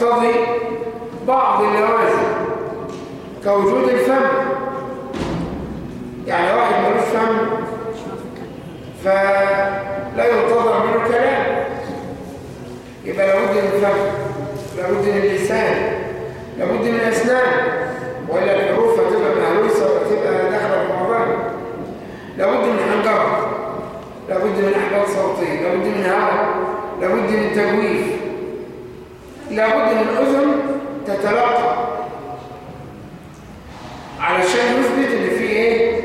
يقتضي بعض اللوازم كوجود الفم. يعني واحد ملوش فم فلا ينتظر منه كلام. يبقى لابد من الفم لابد من اللسان لابد من الأسنان. ولا الحروف هتبقى مهروسه وتبقى داخلة في بعضها لابد من حنجرة لابد من أحبال صوتية لابد من هواء لابد من تجويف. لابد من أذن تتلقى. علشان نثبت إن في إيه؟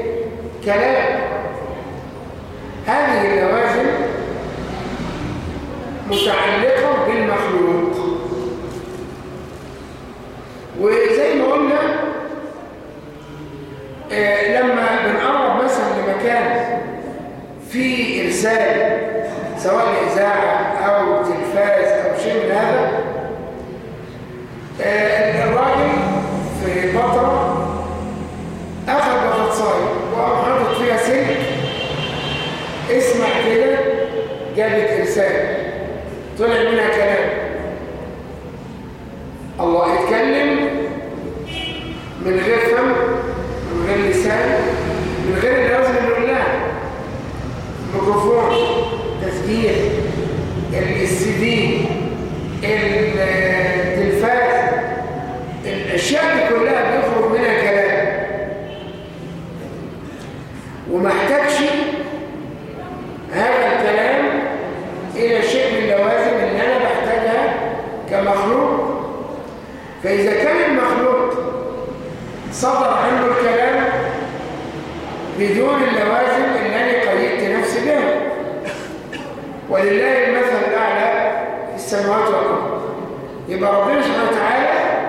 كلام. هذه اللوازم متعلقة بالمخلوق. وزي ما قلنا آه لما بنقرب مثلا لمكان فيه إرسال سواء إذاعة أو تلفاز أو شيء من هذا الراجل في فتره أخذ بطاطسايه وقام حاطط فيها سلك اسمع كده جابت إرسال. طلع منها كلام. الله يتكلم من غير فم من غير لسان من غير اللازم نقول لها ميكروفون تسجيل. السي دي التلفاز الاشياء دي كلها بيخرج منها كلام وما احتاجش هذا الكلام إلى شيء من اللوازم اللي أنا بحتاجها كمخلوق فإذا كان المخلوق صدر عنه الكلام بدون اللوازم اللي قيدت نفسي بها ولله المثل الأعلى في السماوات والأرض. يبقى ربنا سبحانه وتعالى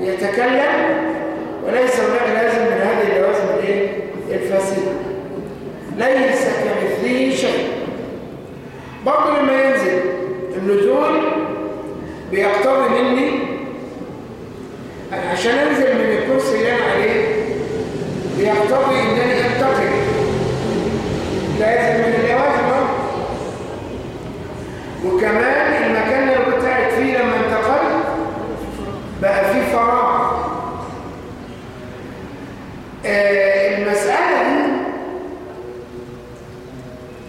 يتكلم وليس هناك لازم من هذه اللوازم الإيه؟ الفاسدة. ليس كمثله شيء. برضه لما ينزل النزول بيقتضي مني عشان انزل من الكرسي اللي أنا عليه بيقتضي انني انتقل لازم من اللوازم وكمان المكان اللي كنت قاعد فيه لما انتقلت بقى فيه فراغ آه المسألة دي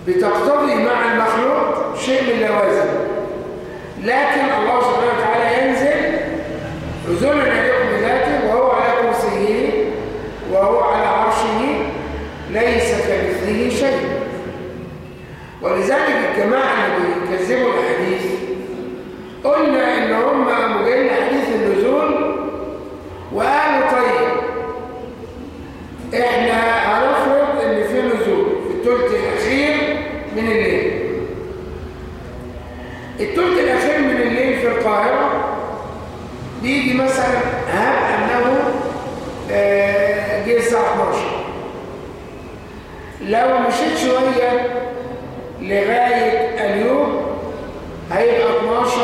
بتقتضي مع المخلوق شيء من اللوازم لكن الله سبحانه وتعالى ينزل نزولا يليق بذاته وهو على كرسيه وهو على عرشه ليس كمثله شيء ولذلك الجماعة اللي بيكذبوا الحديث قلنا ان هم مجاين حديث النزول وقالوا طيب إحنا هنفرض ان في نزول في الثلث الاخير من الليل الثلث الاخير من الليل في القاهره بيجي مثلا هاب انه جه الساعة 12 لو مشيت شوية لغاية اليوم هيبقى 12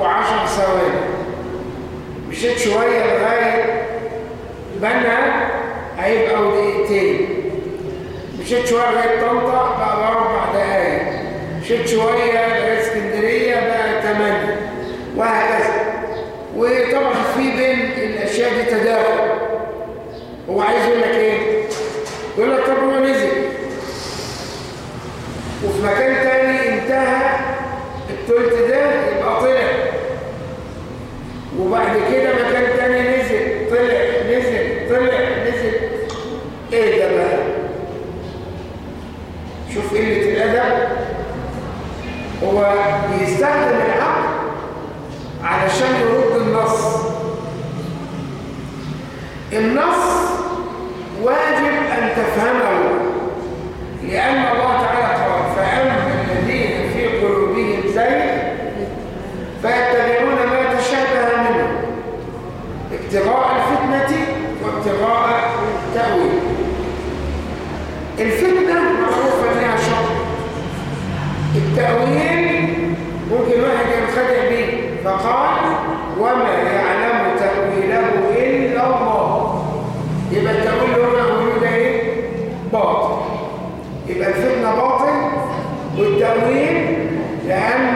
و10 ثواني. مشيت شوية لغاية بنها هيبقى دقيقتين مشيت شوية لغاية طنطا بقى أربع دقايق. مشيت شوية لغاية اسكندرية بقى 8 وهكذا. وطبعا في بين الأشياء دي تداخل. هو عايز يقول لك إيه؟ يقول لك طب مكان تاني انتهى التلت ده يبقى طلع. وبعد كده مكان تاني نزل طلع نزل طلع نزل. إيه ده بقى؟ شوف قلة الأدب. هو بيستخدم العقل علشان يرد النص. النص Yeah.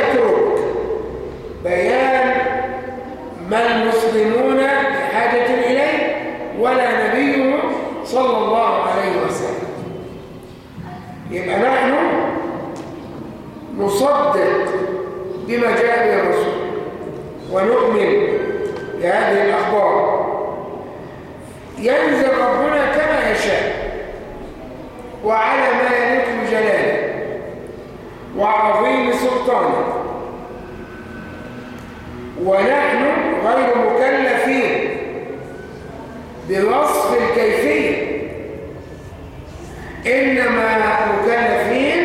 سلطانه ونحن غير مكلفين بوصف الكيفية. إنما مكلفين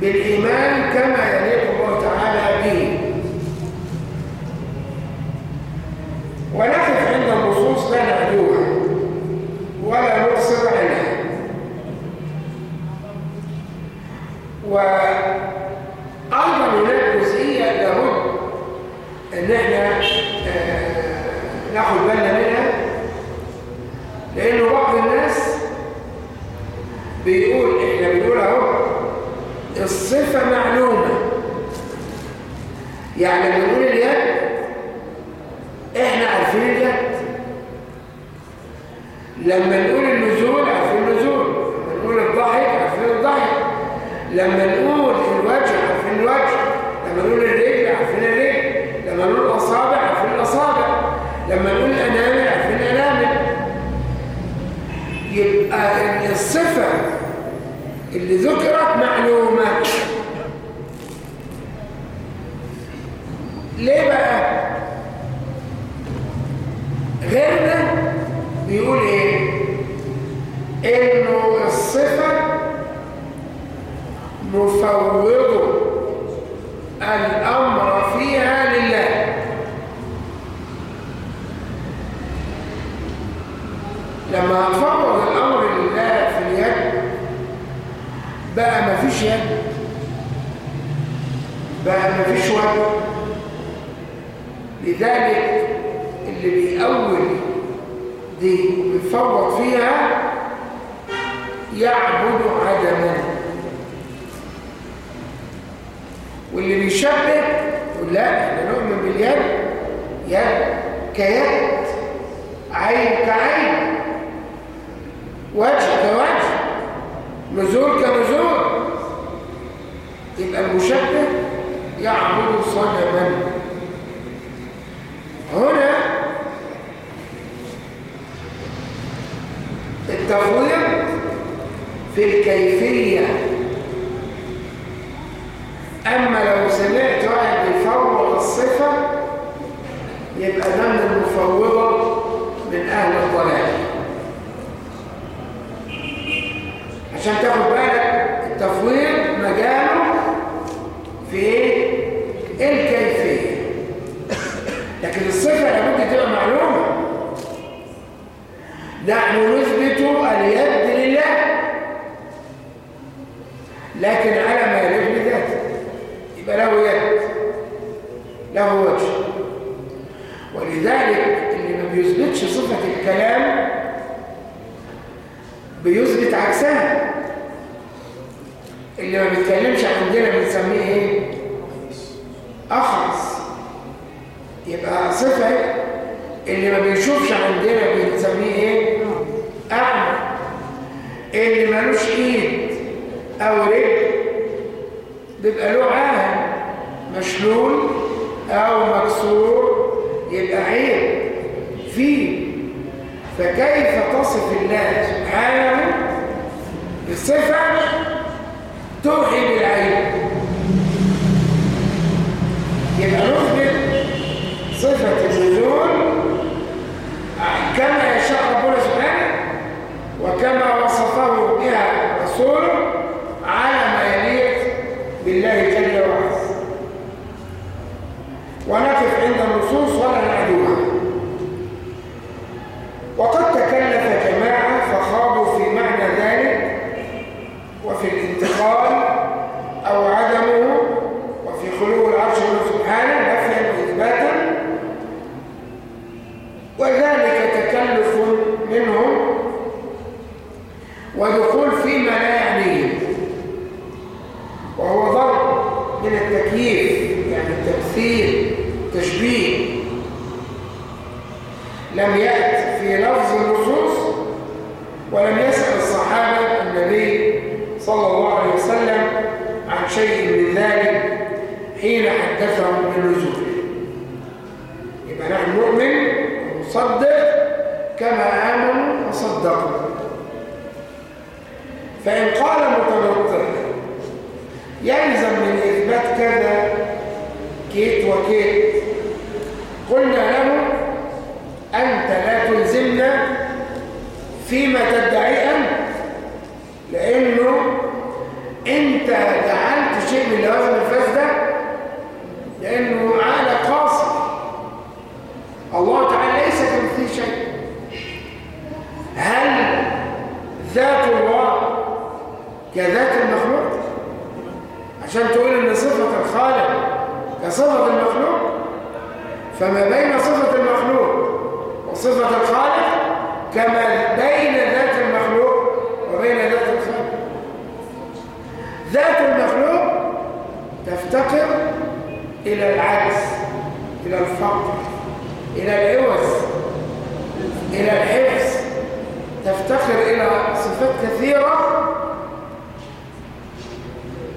بالإيمان كما يليق الله تعالى به. ونقف عند النصوص لا نعدوها ولا نقصر عنها. وأيضا ان إحنا آه ناخد بالنا منها لأنه بعض الناس بيقول إحنا بنقول أهو الصفة معلومة. يعني بنقول اليد إحنا عارفين اليد. لما نقول النزول عارفين النزول. لما نقول الضحك عارفين الضحك. لما نقول الوجه عارفين الوجه. لما نقول لما نقول الأصابع عارفين الأصابع؟ لما نقول الأنامل عارفين الأنامل يبقى الصفة اللي ذكرت معلومة. ليه بقى؟ غيرنا بيقول إيه؟ إنه الصفة مفوض الأمر فيها لله لما تفوض الأمر لله في اليد بقى مفيش يد. بقى مفيش وجه. لذلك اللي بيأول دي وبيفوض فيها يعبد عدما. واللي بيشبه يقول لا إحنا نؤمن باليد. يد كيد عين كعين. وجه كوجه نزول كنزول. يبقى المشبه يعبد صنما. هنا التفويض في الكيفية. أما لو سمعت واحد بيفوض الصفة يبقى ده من المفوضة من أهل الضلال. عشان تاخد بالك التفويض مجاله في إيه؟ الكيفية. لكن الصفة لابد تبقى معلومة نحن نثبت اليد لله. لكن على ما يليق بذاته. يبقى له يد له وجه. ولذلك اللي ما بيثبتش صفة الكلام بيثبت عكسها. اللي ما بيتكلمش عندنا بنسميه إيه؟ اخرس يبقى صفة اللي ما بيشوفش عندنا بنسميه إيه؟ أعمى. اللي ملوش إيد أو رجل بيبقى له عاهل مشلول أو مكسور يبقى عيب فيه. فكيف تصف الله سبحانه بصفة توحي بالعين. يبقى نثبت صفة النزول كما يشاء ربنا سبحانه وكما وصفه بها رسوله على ما يليق بالله جل وعلا ونقف عند النصوص ولا نعدوها وقد تكلف جماعة فخاضوا في معنى ذلك وفي الانتقال أو عدمه وفي خلو العرش منه سبحانه نفيا وإثباتا وذلك تكلف منهم ودخول فيما لا يعنيه وهو ضرب من التكييف يعني التمثيل تشبيه لم يأت في لفظ النصوص ولم يسأل الصحابة النبي صلى الله عليه وسلم عن شيء من ذلك حين حدثهم بالنزول يبقى نحن نؤمن ونصدق كما آمنوا وصدقوا فإن قال متنطق يلزم من إثبات كذا كيت وكيت قلنا له أنت لا تلزمنا فيما تدعي أنت لأنه أنت جعلت شيء من لوازم الفاس ده لأنه عقل قاصر الله تعالى ليس كمثله شيء هل ذات الله كذات المخلوق عشان تقول ان صفة الخالق كصفة المخلوق فما بين صفة المخلوق وصفة الخالق كما بين ذات المخلوق وبين ذات الخالق. ذات المخلوق تفتقر إلى العجز إلى الفقر إلى العوز إلى الحفظ. تفتقر إلى صفات كثيرة.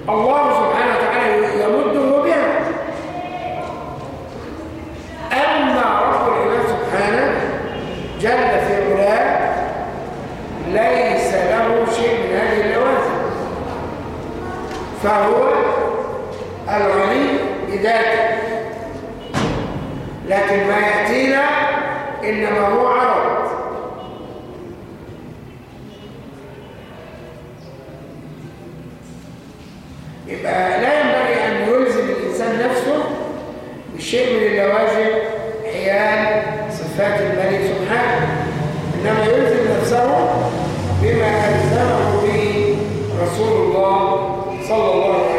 الله سبحانه جل في علاه ليس له شيء من هذه اللوازم. فهو العلي بذاته. لكن ما يأتينا إنما هو عرض. يبقى لا ينبغي أن يلزم الإنسان نفسه بشيء من اللوازم حيال صفات الملك. نهائي إنما يلزم نفسه بما ألزمه به رسول الله صلى الله عليه وسلم.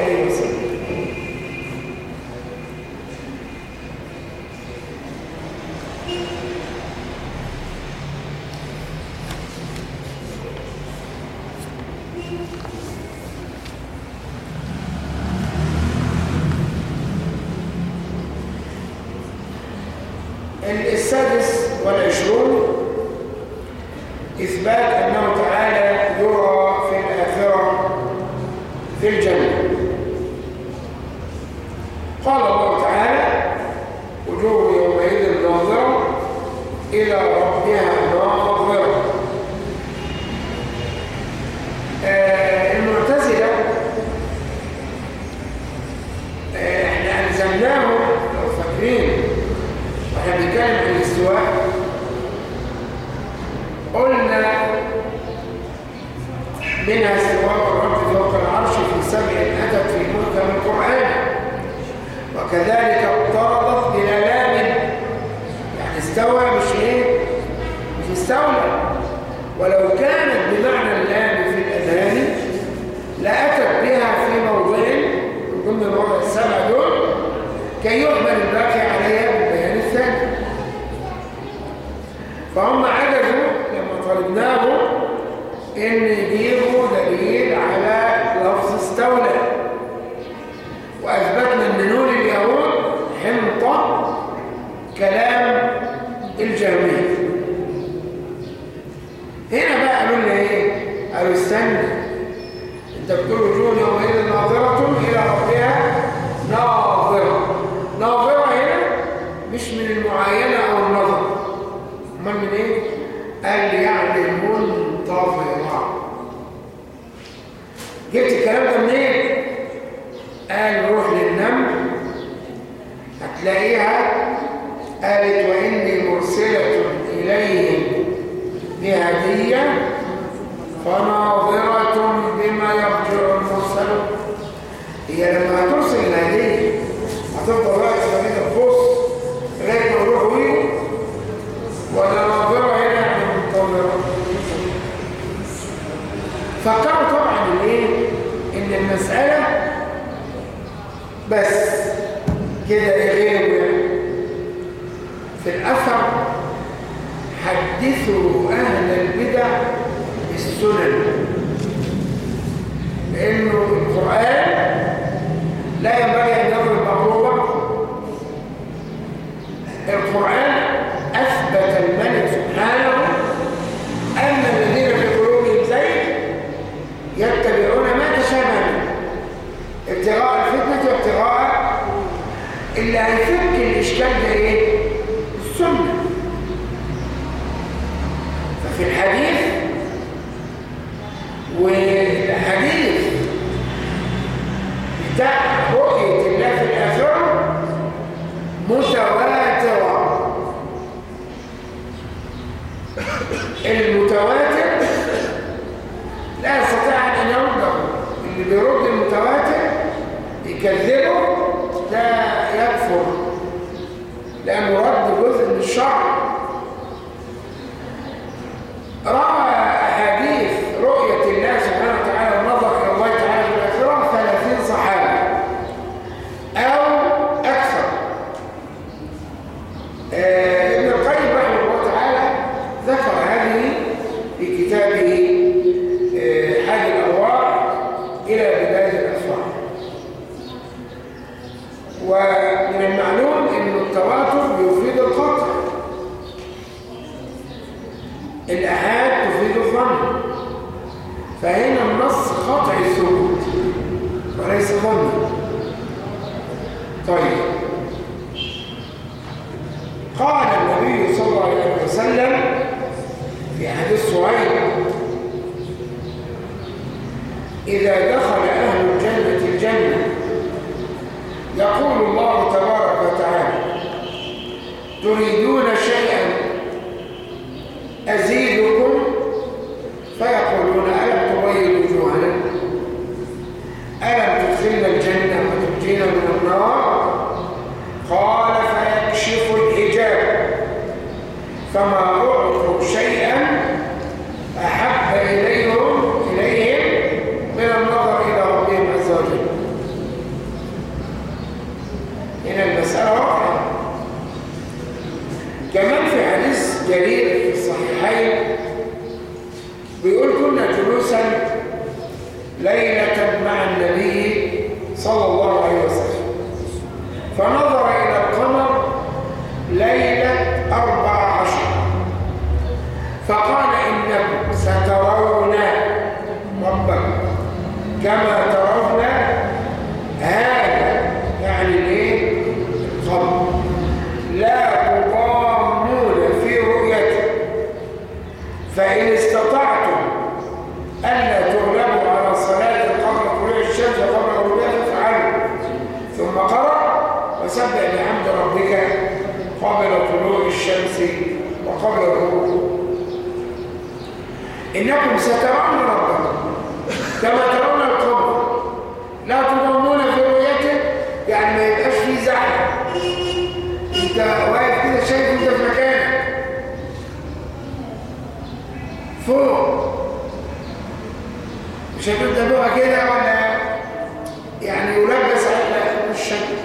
ليلة مع النبي صلى الله عليه وسلم. فنظر إلى القمر ليلة أربع عشر. فقال إنكم سترون ربكم كما ترون هذا يعني الايه القمر لا تضامون في رؤيته فإن استطعتم ألا تغلبوا على صلاة قبل طلوع الشمس وقبل غروبها فافعلوا ثم قرأ وسبح بحمد ربك قبل طلوع الشمس وقبل الغروب إنكم سترون ربكم كما ترون القمر لا تضامون في رؤيته يعني ما يبقاش فيه زحمه أنت واقف كده شايف أنت في مكانك. فوق. مش هتبدا بقى كده ولا؟ يعني يلبس على الشكل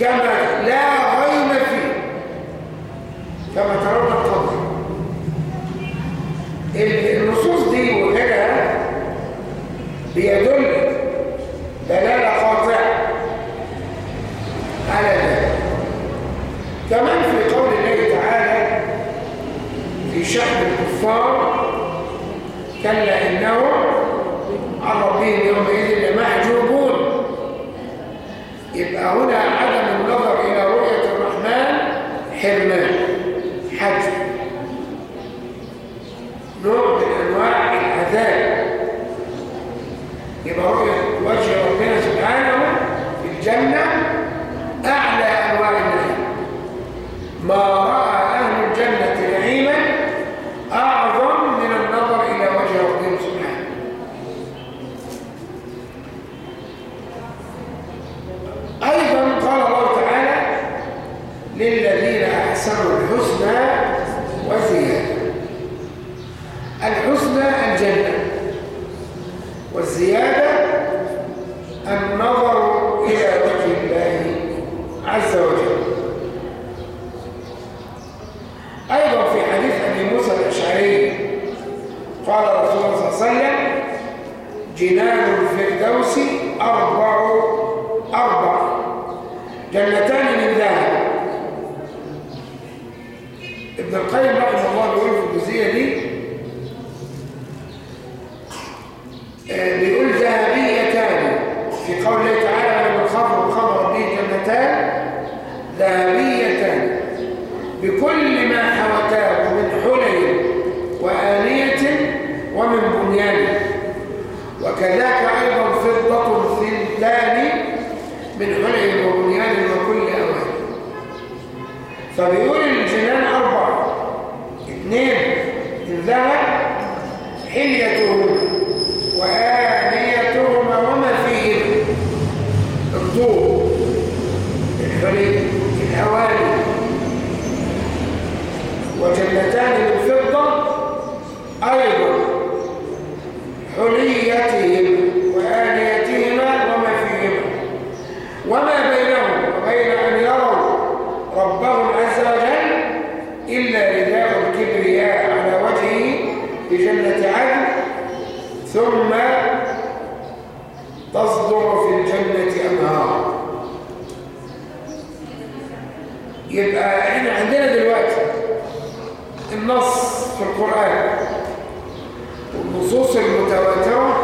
كما لا غيم فيه كما ترون القمر النصوص دي وغيرها بيدل دلالة قاطعة على ذلك كمان في قول الله تعالى في شأن الكفار كلا إنهم عن ربهم يومئذ لمحجوبون. يبقى هنا عدم النظر إلى رؤية الرحمن حرمان حجب نوع من أنواع العذاب يبقى رؤية وجه ربنا سبحانه في الجنة أعلى أنواع النعيم. ما رأى أهل الجنة نعيما أعظم من النظر إلى وجه ربهم سبحانه. أيضا قال الله تعالى للذين أحسنوا الحسنى وزيادة. الحسنى الجنة. والزيادة النظر إلى وجه الله عز وجل. أيضا في حديث أبي موسى الأشعري قال رسول الله صلى الله عليه وسلم جنان الفردوس أربع أربع. جنتان من ذهب. ابن القيم رحمه الله بيقول في الجزئية دي بيقول ذهبيتان في قوله تعالى لمن خاف وخبر به جنتان ذهبيتان بكل ما حوتاه من حلي وآنية ومن بنيان. وكذاك أيضا فضة ثلثان من حلي وبنيان وكل أوان. فبيقول الجنان أربعة. اثنين الذهب حليتهما وجنتان من فضة أيضا حليتهم وآنيتهما وما فيهما وما بينهم وبين أن يروا ربهم عز وجل إلا رداء الكبرياء على وجهه بجنة عدن ثم تصدر في الجنة أنهار يبقى إحنا عندنا دلوقتي النص في القرآن. والنصوص المتواترة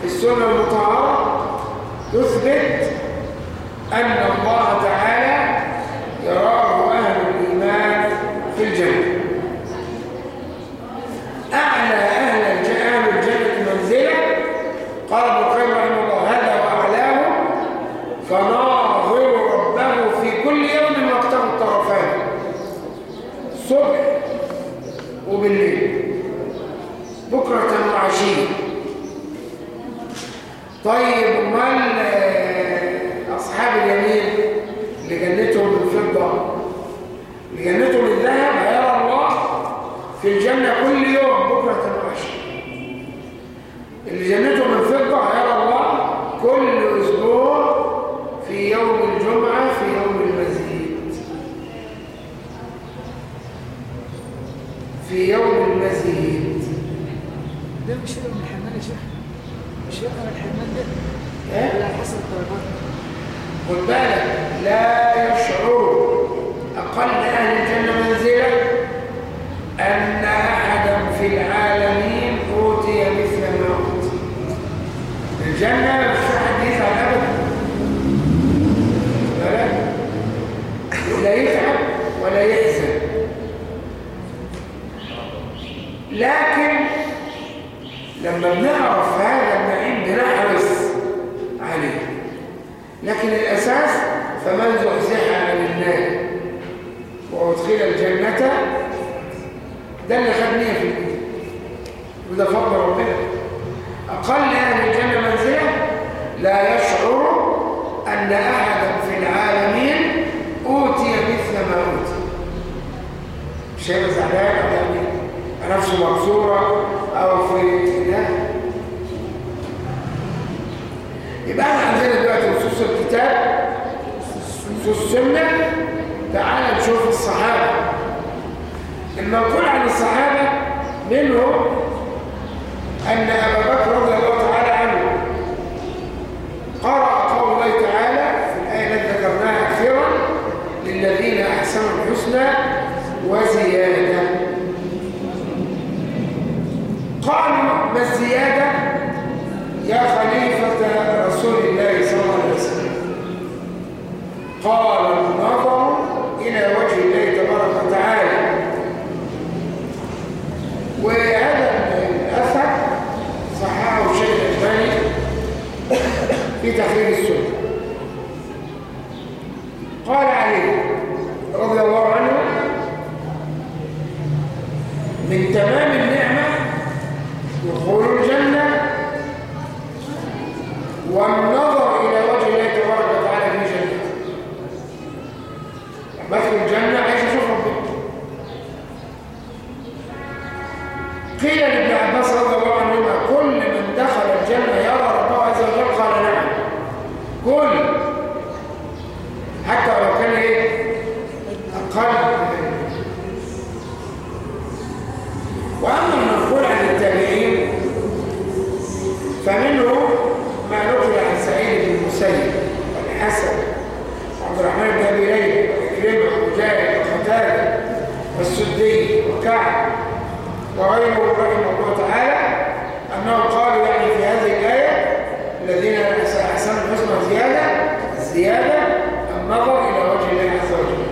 في السنة المطهرة تثبت أن الله تعالى يراه أهل الإيمان في الجنة. أعلى أهل الجنة منزلة قال ابن القيم رحمه الله هذا وأعلاه فناظر ربه في كل يوم وقته الطرفان الصبح وبالليل بكرة وعشية طيب أمال آه، أصحاب اليمين اللي جنتهم بالفضه اللي جنتهم الذهب هيرى الله في الجنة كل يوم بكرة وعشيه اللي جنتهم الفضه هيرى الله كل أسبوع في يوم الجمعه في يوم المزيد في يوم المزيد ده مش يقرا من الحرمان يا شيخ مش يقرا من الحرمان ده إيه؟ على حسب الدرجات خد بالك لا يشعر. أقل أهل الجنة منزلة أن أحدا في العالمين أوتي مثل ما أوتي. الجنة مش في حد يزعل أبدا؟ لا يتعب ولا يحزن. لكن لما بنعرف هذا النعيم بنحرص عليه لكن الأساس فمن زحزح عن النار؟ وأدخل الجنة ده اللي خد 100 في المية وده فضل ربنا. أقل أهل الجنة منزلة لا يشعر أن أحدا في العالمين أوتي مثل ما أوتي. مش هيبقى زعلان أو يعني نفسه مكسورة أو في لا. يبقى إحنا عندنا دلوقتي نصوص الكتاب نصوص السنة تعال نشوف الصحابة. المنقول عن الصحابة منهم أن أبا بكر رضي الله تعالى عنه قرأ قول الله تعالى في الآية التي ذكرناها أخيرا للذين أحسنوا الحسنى وزيادة. قالوا ما الزيادة يا خليفة رسول الله صلى الله عليه وسلم قال النظر إلى وجه الله تبارك وتعالى. وهذا الأثر صححه الشيخ الألباني في تحرير السنة. قال عليه رضي الله عنه من تمام النعمة دخول الجنة والنظر إلى وجه الله تبارك وتعالى في جنته أدخل الجنة عايز أشوف ربنا قيل لابن عباس رضي الله عنهما كل من دخل الجنة يرى ربه عز وجل. قال نعم. كل حتى لو كان إيه؟ أقل. وأما وقتاده والسدي وكعب وغيره رحمه الله تعالى أنه قالوا يعني في هذه الآية الذين أحسنوا الحسنى زيادة الزيادة النظر إلى وجه الله عز وجل.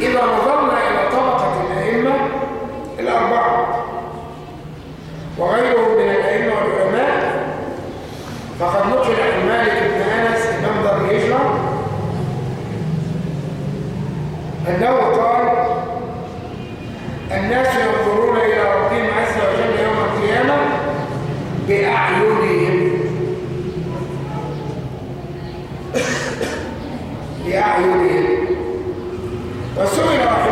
إذا نظرنا إلى طبقة الأئمة الأربعة وغيرهم من الأئمة والعلماء فقد نقل عن مالك بن أنس إمام دار الهجرة أنه قال الناس ينظرون إلى ربهم عز وجل يوم القيامة بأعينهم بأعينهم وسئل رحمه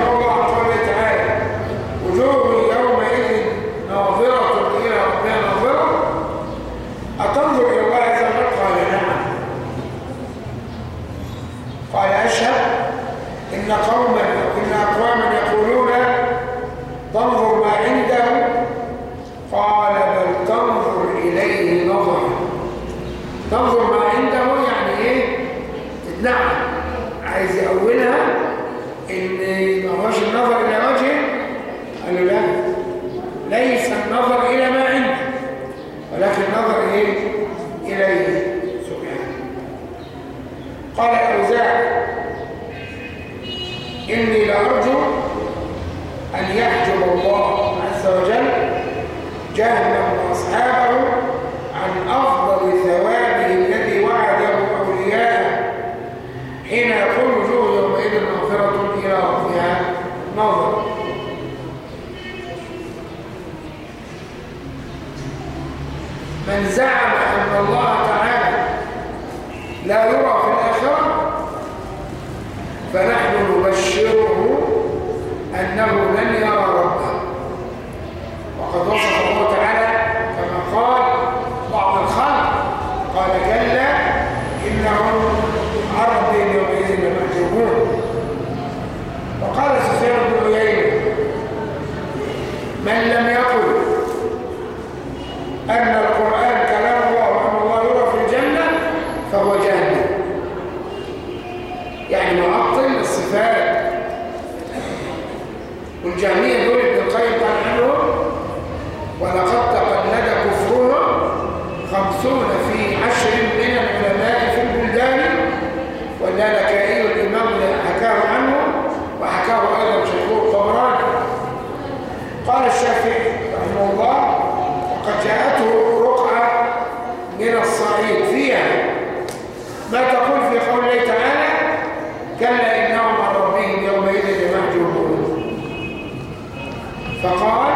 فقال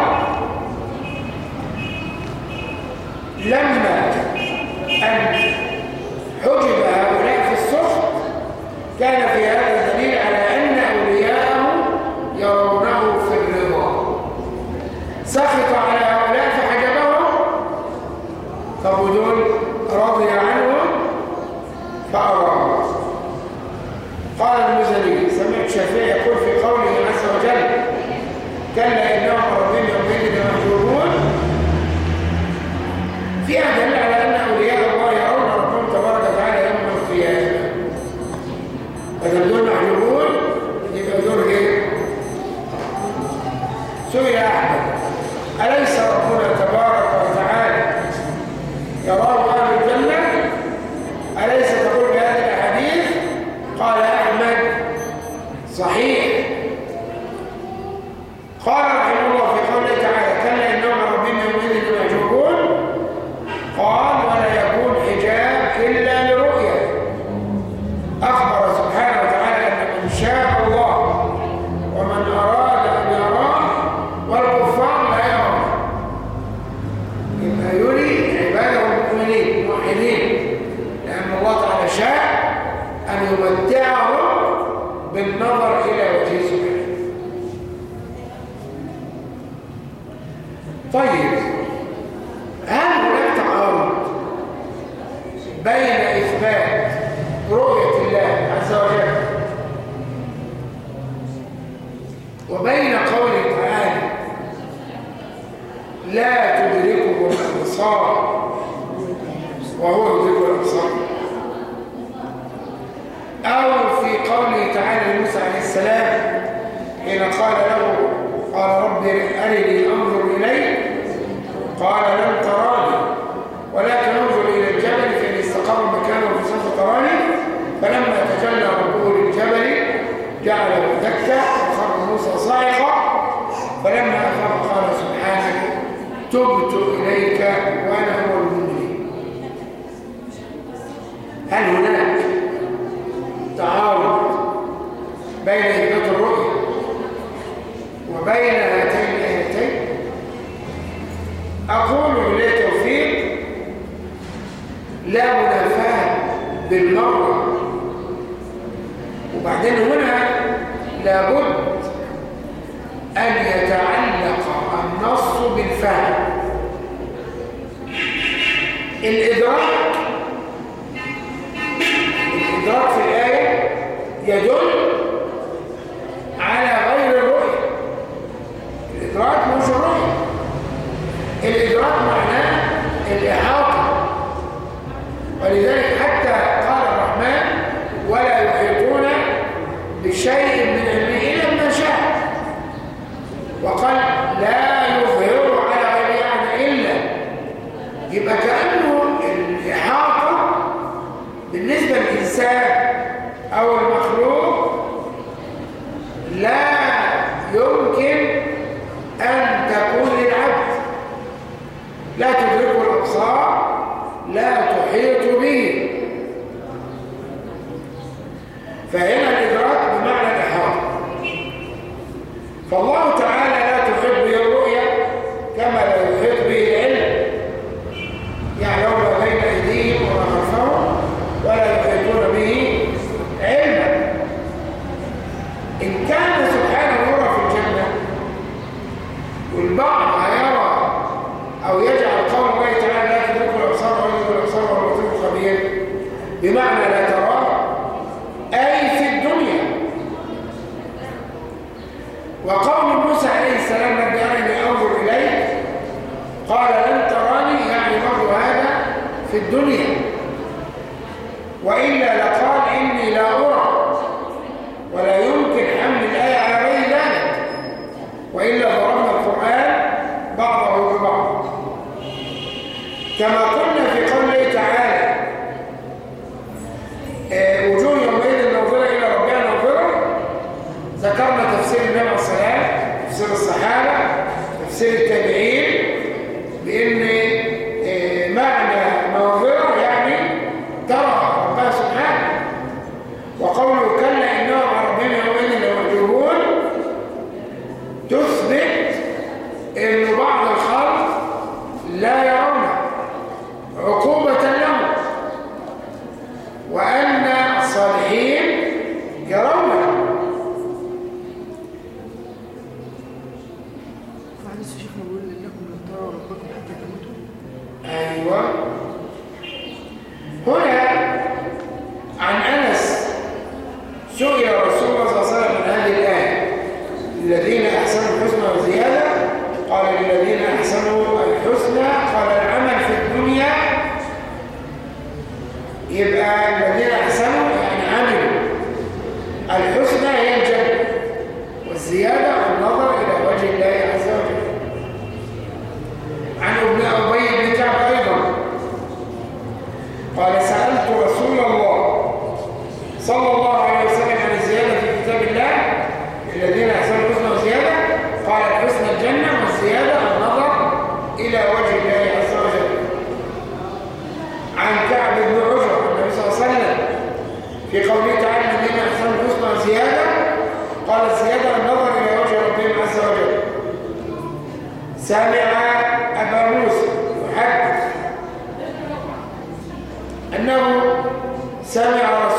Father. يدل على غير الرؤية. الإدراك مش الرؤية. الإدراك معناه الإحاطة. ولذلك بمعنى لا تراه أي في الدنيا. وقول موسى عليه السلام رب أرني أنظر إليك قال لن تراني يعني برضو هذا في الدنيا. سمع أبا موسى يحدث أنه سمع رسول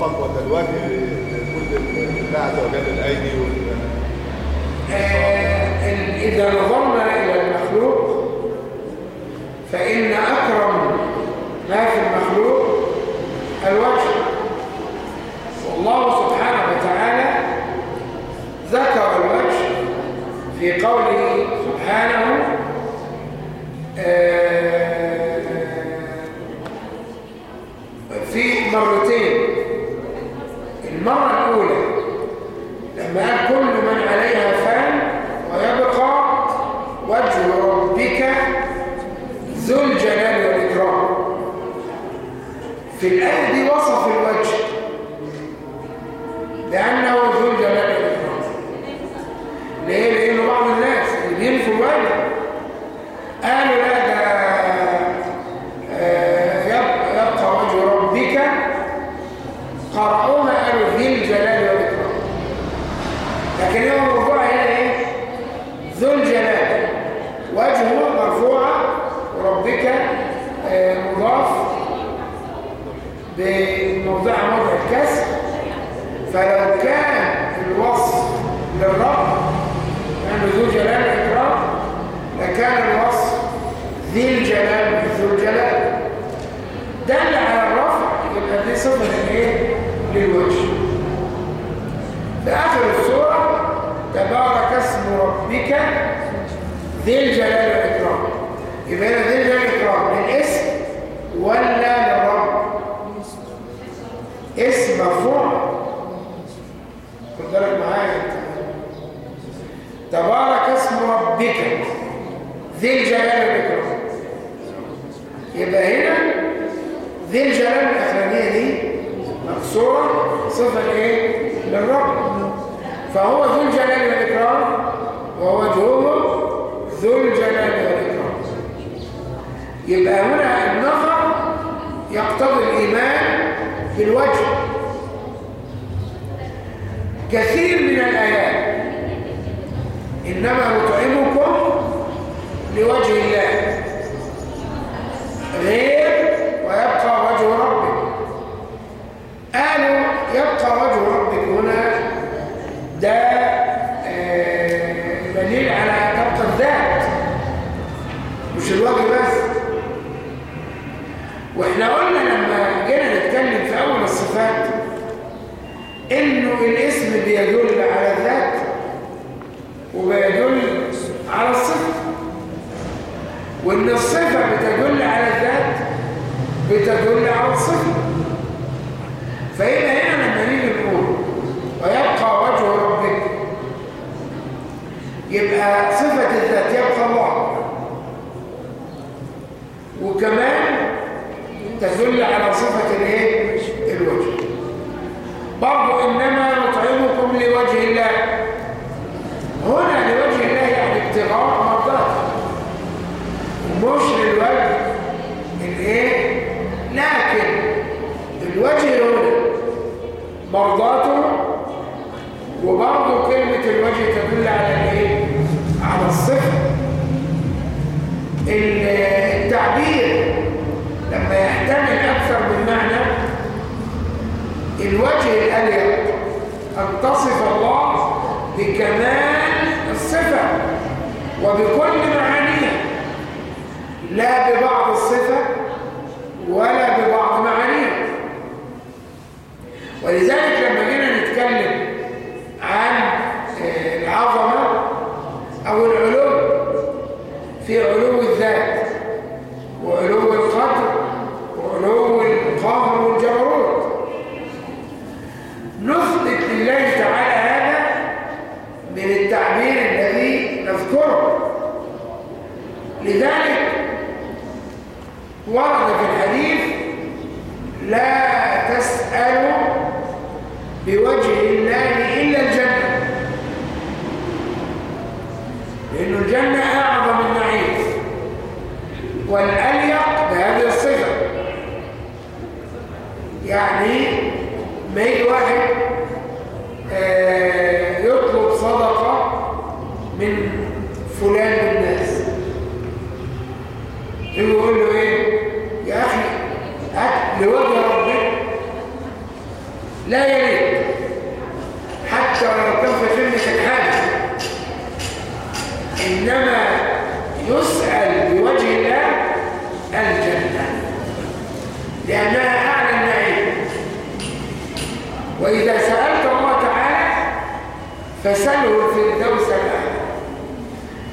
فقط ولا الوجه لكل الله عز وجل الأيدي وال... آه، إذا نظرنا إنما نطعمكم لوجه الله غير ويبقى وجه ربك قالوا يبقى وجه ربك هنا ده آه، دليل على تبقى الذات مش الوجه بس وإحنا قلنا لما جينا نتكلم في اول الصفات انه الاسم بيدل على الذات وبيدل على الصفه وان الصفه بتدل على الذات بتدل على الصفه فيبقى هنا لما نيجي نقول ويبقى وجه ربك. يبقى صفة الذات يبقى الله. وكمان تدل على صفة الايه؟ الوجه. برضو إنما نطعمكم لوجه الله. هنا لوجه الله يعني ابتغاء مرضاته. مش للوجه الايه؟ لكن الوجه هنا مرضاته وبرضه كلمة الوجه تدل على الإيه؟ على الصفة التعبير لما يحتمل أكثر من معنى الوجه الأليق أن تصف الله بكمال الصفة وبكل معانيها لا ببعض الصفة ولا ببعض ولذلك لما جينا نتكلم عن آه، العظمة أو العلو في علو الذات وعلو القدر وعلو القهر والجبروت. نثبت لله تعالى هذا من التعبير الذي نذكره. لذلك ورد في الحديث لا تسألوا بوجه الله إلا الجنة لأن الجنة أعظم النعيم والأليق بهذه الصفة يعني ما يجي واحد آه، يطلب صدقة من فلان من الناس يقول له إيه يا أخي هات لوجه ربك لا يريد حتى ولو كان في خدمة الحاجة إنما يسأل بوجه الله الجنة لأنها أعلى النعيم وإذا سألت الله تعالى فسأله في الدوس الأعلى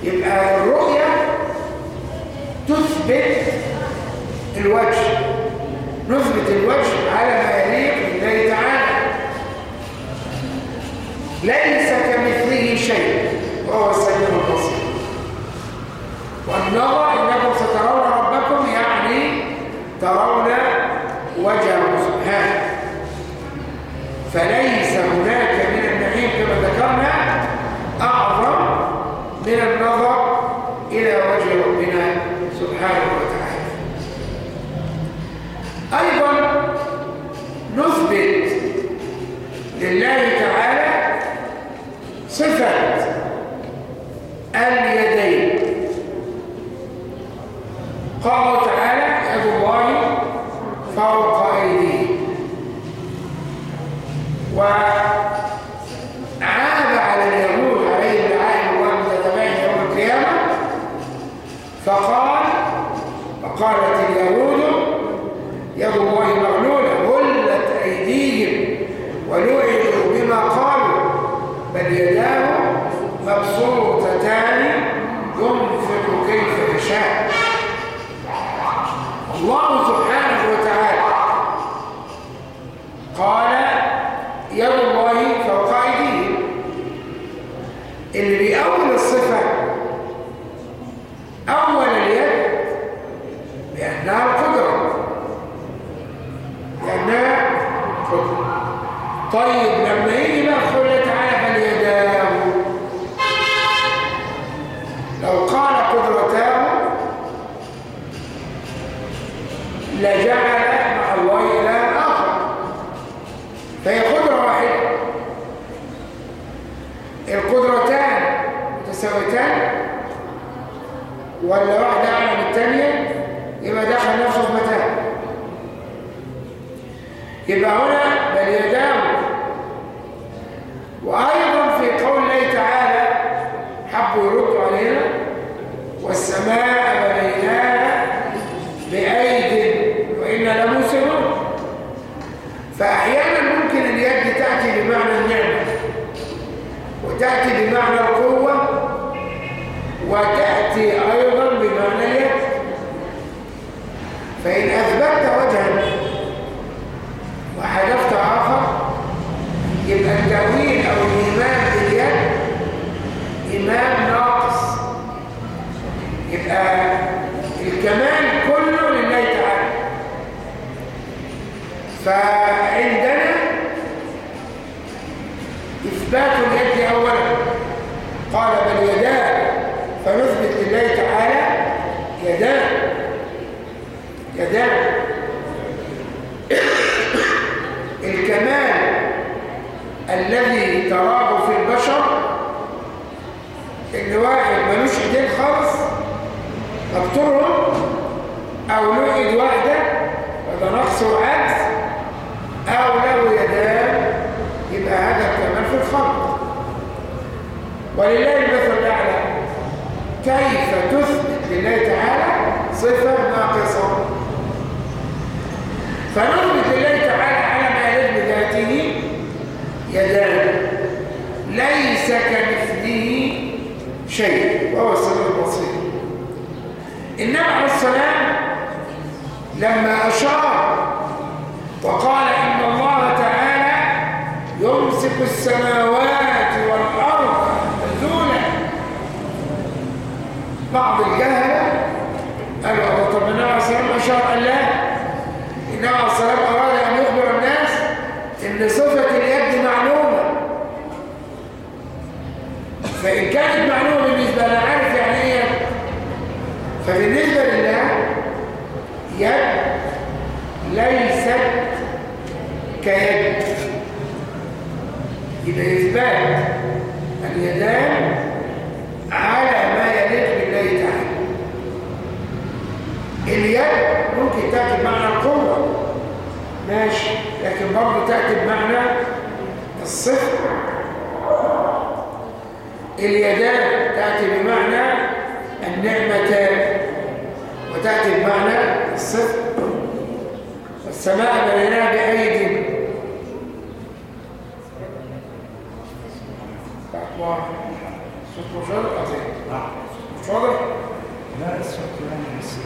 يبقى الرؤية تثبت الوجه نثبت الوجه على ما يليق بالله تعالى. ليس كمثله شيء وهو السميع البصير. والنظر إنكم سترون ربكم يعني ترون وجهه سبحانه فليس سبحانه وتعالى. أيضا نثبت لله تعالى صفة اليدين. قال تعالى يد الله فوق أيديه. فقالت اليهود يد الله مغلولة. نقص وعجز أو له يدان يبقى هذا الكمال في الخلق. ولله المثل الأعلى. كيف تثبت لله تعالى صفة ناقصة؟ فنثبت لله تعالى على ما يليق بذاته يدان. ليس كمثله شيء وهو السميع البصير. النبي عليه السلام لما أشار وقال إن الله تعالى يمسك السماوات والأرض تزولا بعض الجهلة قالوا الله طب النبي عليه السلام أشار قال لا. النبي أراد أن يخبر الناس إن صفة اليد معلومة. فإن كانت معلومة بالنسبة لنا عارف يعني إيه فبالنسبة لله يد ليست كيد يبقى إثبات اليدان على ما يليق بالله تعالى. اليد ممكن تأتي بمعنى القوة ماشي لكن برضه تأتي بمعنى الصفر اليدان تأتي بمعنى النعمتان وتأتي بمعنى الصفر والسماء بنيناها بأيد. تقوى صوت واضح عظيم مش واضح لا الصوت يعني بس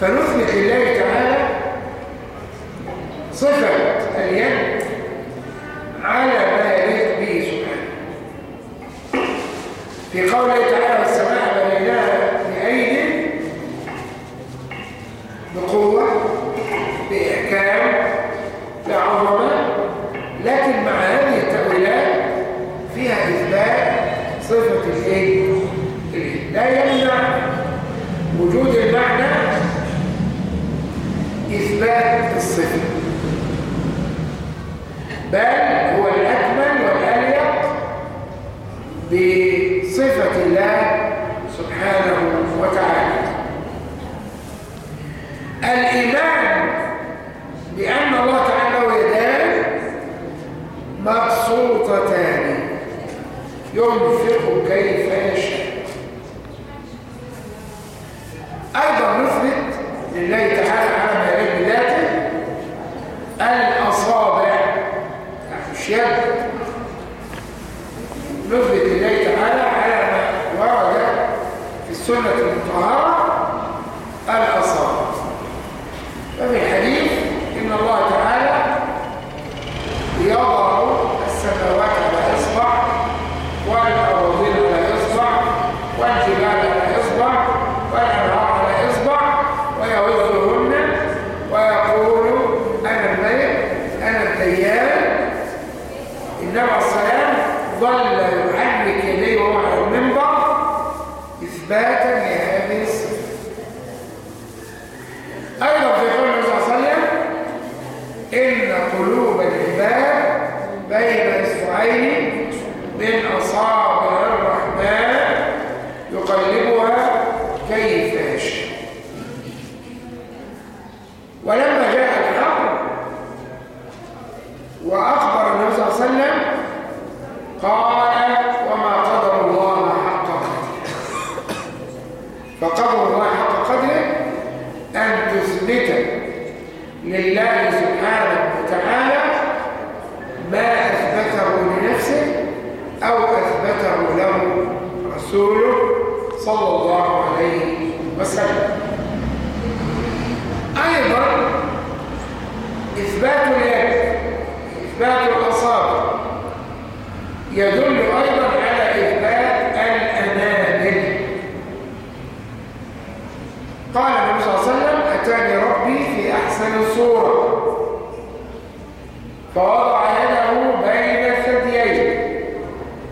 فنثبت لله تعالى صفة اليد على ما يليق به سبحانه في قوله تعالى والسماء بنيناها بأيد بقوة بإحكام بعظمة لكن مع هذه التأويلات فيها إثبات صفة الإيه؟ الإيه؟ لا يمنع وجود المعنى إثبات الصفة بل هو الأكمل والأليق بصفة الله سبحانه وتعالى الإيمان بأن الله تعالى له يدان مبسوطتان ينفق كيف يشاء. أيضا نثبت لله تعالى على ما يليق بذاته الأصابع مش يد. نثبت لله تعالى على ما ورد في السنة المطهرة الأصابع. ففي الحديث إن الله تعالى يضع السماوات على إصبع والأراضين على إصبع والجبال على إصبع والأنهار على إصبع ويوزهن ويقول أنا الملك أنا الديان النبي عليه السلام ظل يحرك يديه وهو على المنبر إثباتا لهذه الصفة أيضا في قول النبي صلى الله عليه وسلم إن قلوب العباد بين إصبعين من أصابع الرحمن يقلبها كيف يشاء. ولما جاء الحق وأخبر النبي صلى الله عليه وسلم قال وما قدر الله حق قدره فقدر الله حق قدره أن تثبت لله سبحانه وتعالى ما أثبته لنفسه أو أثبته له رسوله صلى الله عليه وسلم. أيضا إثبات اليد إثبات الأصابع يدل أيضا على إثبات الأنامل قال النبي صلى الله عليه وسلم أتاني ربي في أحسن صورة. فوضع يده بين الثديين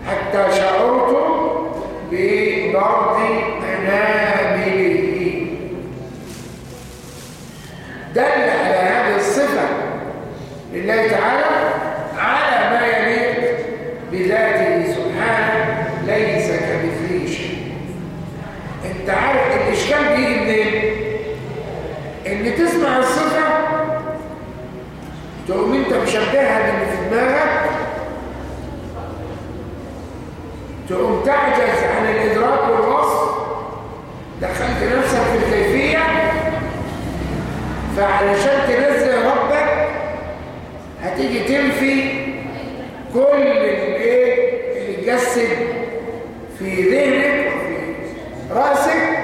حتى شعرت لله تعالى على ما يليق بذاته سبحانه ليس كمثله شيء. انت عارف الإشكال بيجي منين؟ إن تسمع الصفة تقوم أنت مشبهها باللي في دماغك تقوم تعجز عن الإدراك والوصف دخلت نفسك في الكيفية فعلشان تنزل ربك هتيجي تنفي كل الايه اللي اتجسد في ذهنك وفي رأسك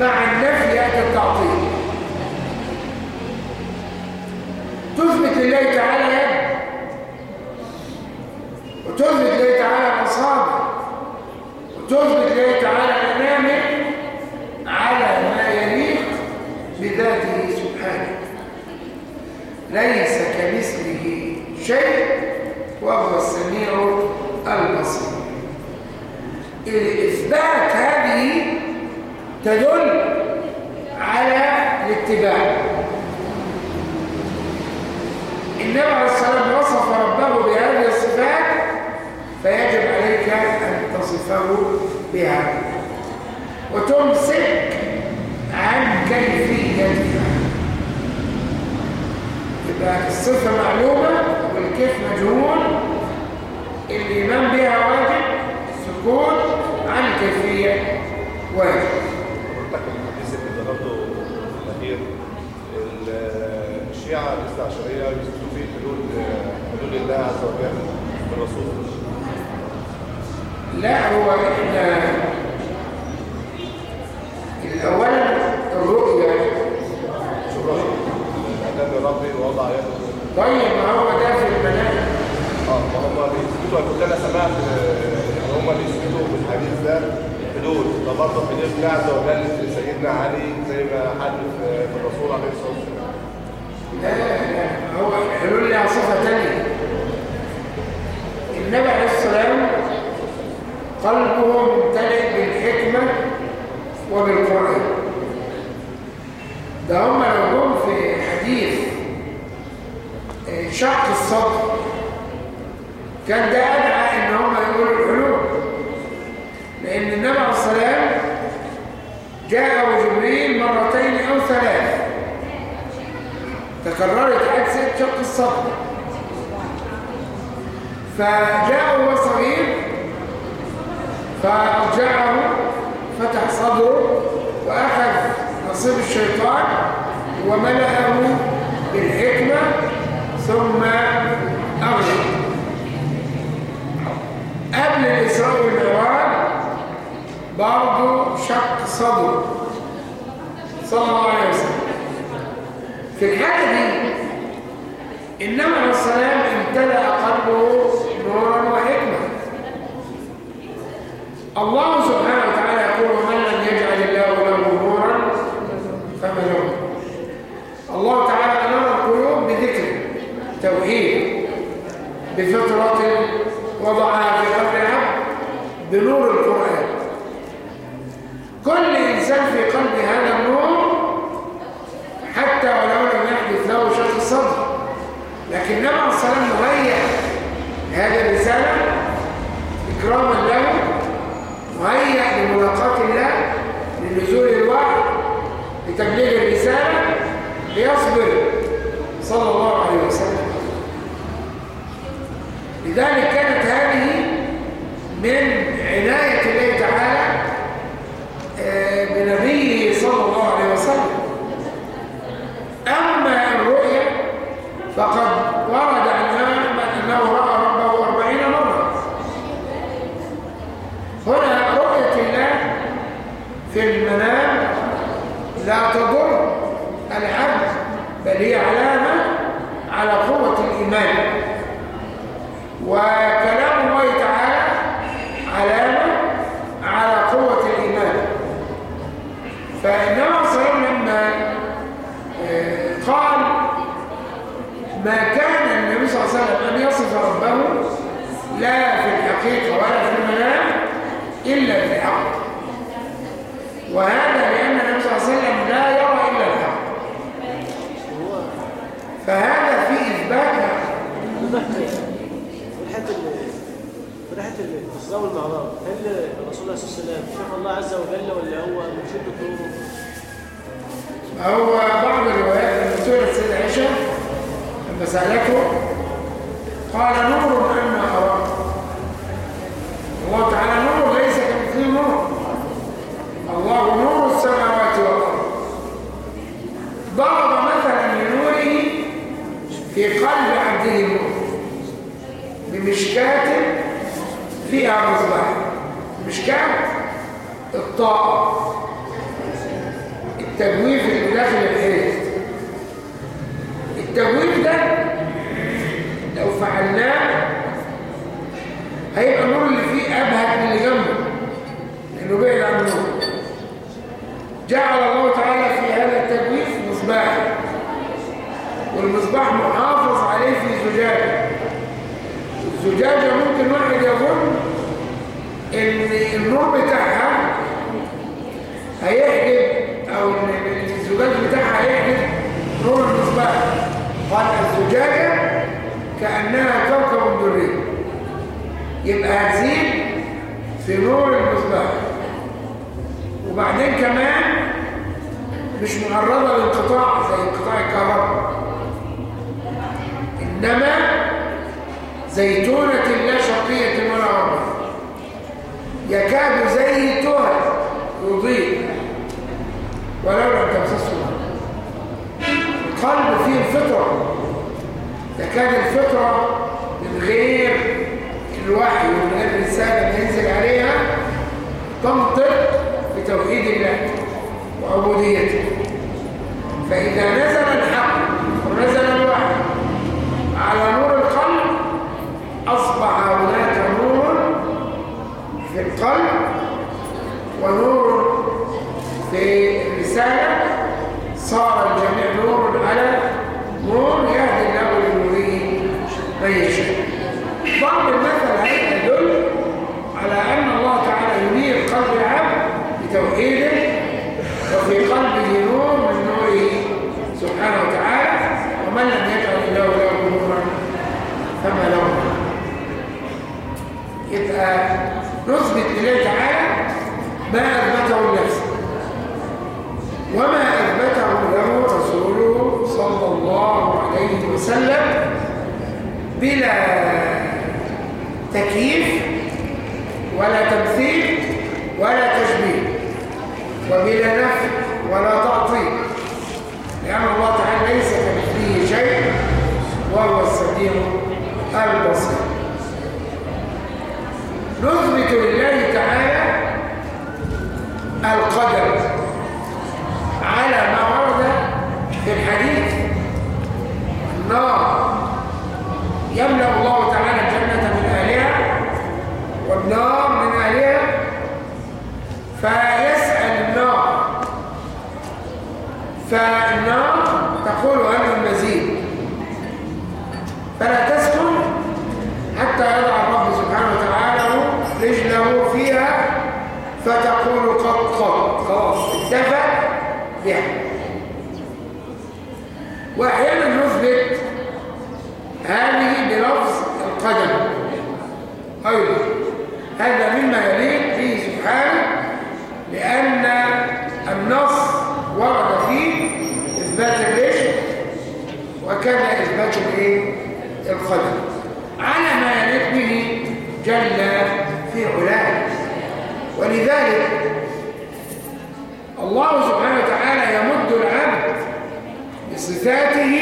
مع النفي ياتي التعطيل. تثبت لله تعالى يد وتثبت لله تعالى اصابع وتثبت لله تعالى انامل على ما يليق بذاته سبحانه. ليس كمثله شيء وهو السميع البصير الإثبات هذه تدل على الاتباع. النبي عليه الصلاة وصف ربه بهذه الصفات فيجب عليك أن تصفه بها. وتمسك عن كيفيتها. يبقى الصفة معلومة والكيف مجهول الإيمان بها واجب السكوت عن الكيفية واجب. الحديث اللي ذكرته الأخير ال- الشيعة الاستعشارية يثبتوا فيه حلول حلول الله عز وجل بالرسول. لا هو إحنا الأولا الرؤية رأيك أتاني ربي ووضع يده. طيب ما هو ده في المنام ما هم بيثبتوا كنت أنا سمعت ان هم بيثبتوا في الحديث ده حدود. ده برضه حدود الله عز وجل لسيدنا علي زي ما حدث في الرسول عليه الصلاة والسلام. لا لا هو حلول لها صفة تانية. النبي عليه السلام قلبه ممتلئ بالحكمة وبالقرآن. ده هم لو جم في حديث آه، شق الصدر كان ده أدعى إن هم يقولوا الحلول. لأن النبي عليه السلام جاءه جبريل مرتين أو ثلاث تكررت حادثة شق الصدر فجاءه وهو صغير فأرجعه فتح صدره وأخذ نصيب الشيطان وملأه بالحكمة ثم أغلق قبل الإسراء والمعراج برضه شق صدره صلى الله عليه وسلم. في الحالة دي عليه السلام امتلأ قلبه نورا وحكمة. الله سبحانه وتعالى يقول ومن لم يجعل الله له نورا فما له الله تعالى أنار القلوب بذكر توحيد بفطرة وضعها في قلب العبد بنور القرآن كل إنسان في قلب هذا النور حتى ولو لم يحدث له شق الصدر لكن النبي عليه الصلاة والسلام مهيأ هذه الرسالة إكراما له مهيأ لملاقاة الله لنزول الوحي لتبليغ الرسالة ليصبر صلى الله عليه وسلم. لذلك كانت هذه من عناية الله تعالى آه، بنبيه صلى الله عليه وسلم أما الرؤيا فقد ورد عنها أنه رأى ربه أربعين مرة هنا رؤية الله في المنام لا تضر العبد بل هي علامة على قوة الإيمان. وكلام الله تعالى علامة على قوة الإيمان. فإنما صلى لما آه، قال ما كان النبي صلى الله عليه وسلم أن يصف ربه لا في الحقيقة ولا في المنام إلا بالحق. وهذا لأن النبي صلى الله عليه وسلم لا يرى إلا الحق فهذا في إثبات رحلة الإسراء والمعراج هل الرسول عليه الصلاة والسلام شاف الله عز وجل ولا هو من شدة؟ هو بعض الروايات من سورة السيدة عائشة لما سألته قال نور أنا ومن لم يجعل الله له نورا فما له. يبقى نثبت لله تعالى ما أثبته لنفسه وما أثبته له رسوله صلى الله عليه وسلم بلا تكييف ولا تمثيل ولا تشبيه وبلا نفي ولا تعطيل. لأن الله السميع البصير نثبت لله تعالى القدر. على ما ورد في الحديث النار يملأ الله تعالى الجنة من أهلها والنار. من أهلها فيسأل النار. فالنار تقول هل فلا تسكن حتى يضع الرب سبحانه وتعالى رجله فيها فتقول قد قد خلاص اتفق؟ بها وأحيانا نثبت هذه بلفظ القدم. أيضا هذا مما يليق به سبحانه لأن النص ورد فيه إثبات الرجل وكذا إثبات الإيه؟ القدم على ما يليق به جل في علاه. ولذلك الله سبحانه وتعالى يمد العبد بصفاته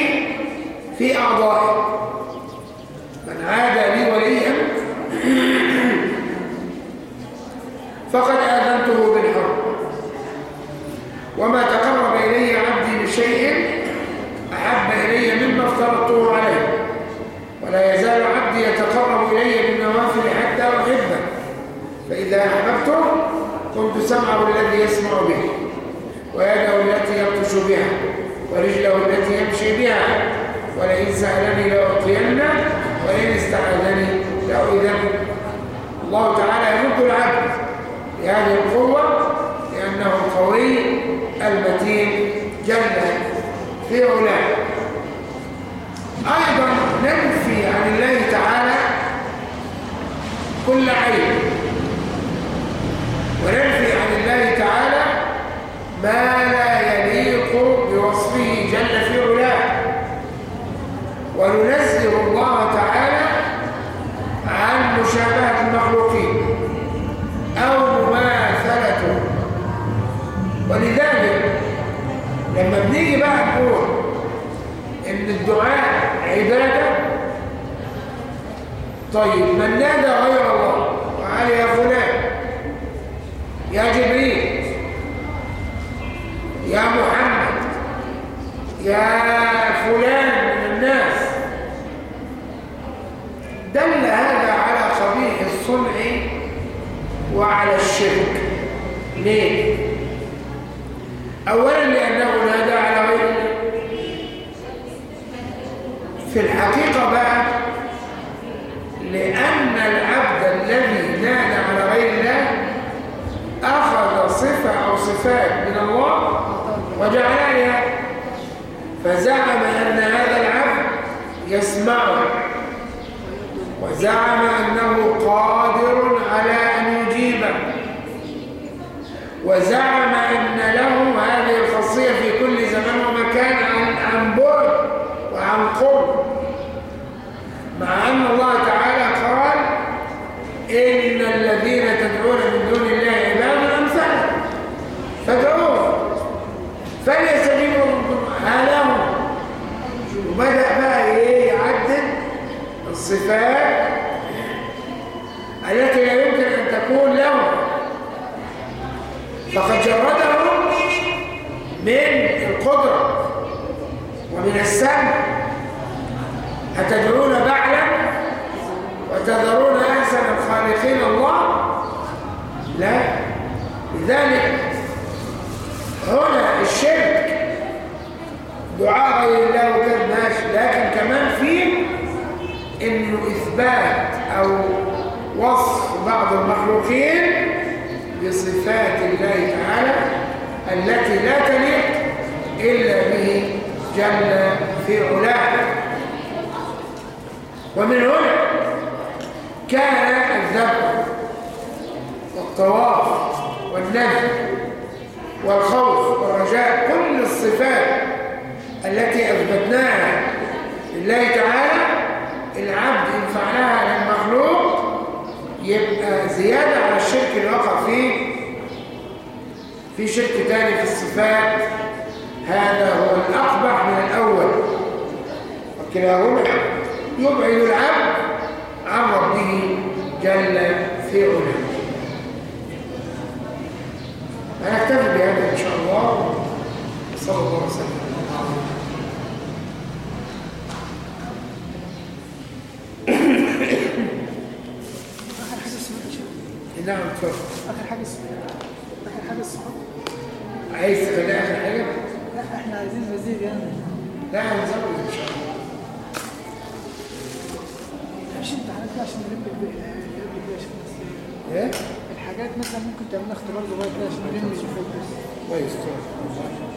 في أعضائه. من عاد لي وليا فقد آذنته بالحرب. وما تقرب فإذا أحببته كنت سمعه الذي يسمع به ويده التي يبطش بها ورجله التي يمشي بها ولئن سألني لأعطينه ولئن استعاذني لأعيذنه. الله تعالى يمد العبد بهذه القوة لأنه القوي المتين جل في علاه. أيضا ننفي عن الله تعالى كل عيب. وننفي عن الله تعالى ما لا يليق بوصفه جل في علاه. وننزه الله تعالى عن مشابهة المخلوقين أو مماثلته. ولذلك لما بنيجي بقى نقول إن الدعاء عبادة طيب من نادى غير الله؟ وقال يا فلان. يا جبريل يا محمد يا فلان من الناس. دل هذا على قبيح الصنع وعلى الشرك. ليه؟ أولا لأنه نادى على غير. في الحقيقة بقى لأن العبد الذي نادى على غير أخذ صفة أو صفات من الله وجعلها. لها فزعم أن هذا العبد يسمعه وزعم أنه قادر على أن يجيبه وزعم أن له هذه الخاصية في كل زمان ومكان عن, عن بعد وعن قرب مع أن الله تعالى قال إن الذين تدعون من دون الله عباد أمثال فادعوه فليستجيبوا لهم وبدأ بقى إيه؟ يعدد الصفات التي لا يمكن أن تكون له. فقد جرده من القدرة ومن السمع. أتدعون بعلا وتذرون أحسن الخالقين الله؟ لا. لذلك هنا الشرك دعاء غير الله وكان ماشي. لكن كمان فيه إنه إثبات أو وصف بعض المخلوقين بصفات الله تعالى التي لا تليق إلا به جل في علاه. ومن هنا كان الذبح والطواف والنهي والخوف والرجاء كل الصفات التي أثبتناها. لله تعالى العبد إن فعلها للمخلوق يبقى زيادة على الشرك اللي وقع فيه. في شرك تاني في الصفات. هذا هو الأقبح من الأول. وكلاهما يبعد العبد عن ربه جل في علاه. هنكتفي بهذا إن شاء الله. صلى الله عليه وسلم. اخر حاجة نعم اتفضل. آخر حاجة آخر حاجة الصحاب عايز تخلي آخر حاجة؟ لا إحنا عايزين مزيد يعني. لا هنزود إن شاء الله. مش امتحانات بقى عشان نلم الباقي عشان إيه؟ الحاجات مثلا ممكن تعملها اختبار صغير كده عشان نلم الباقي بس كويس كويس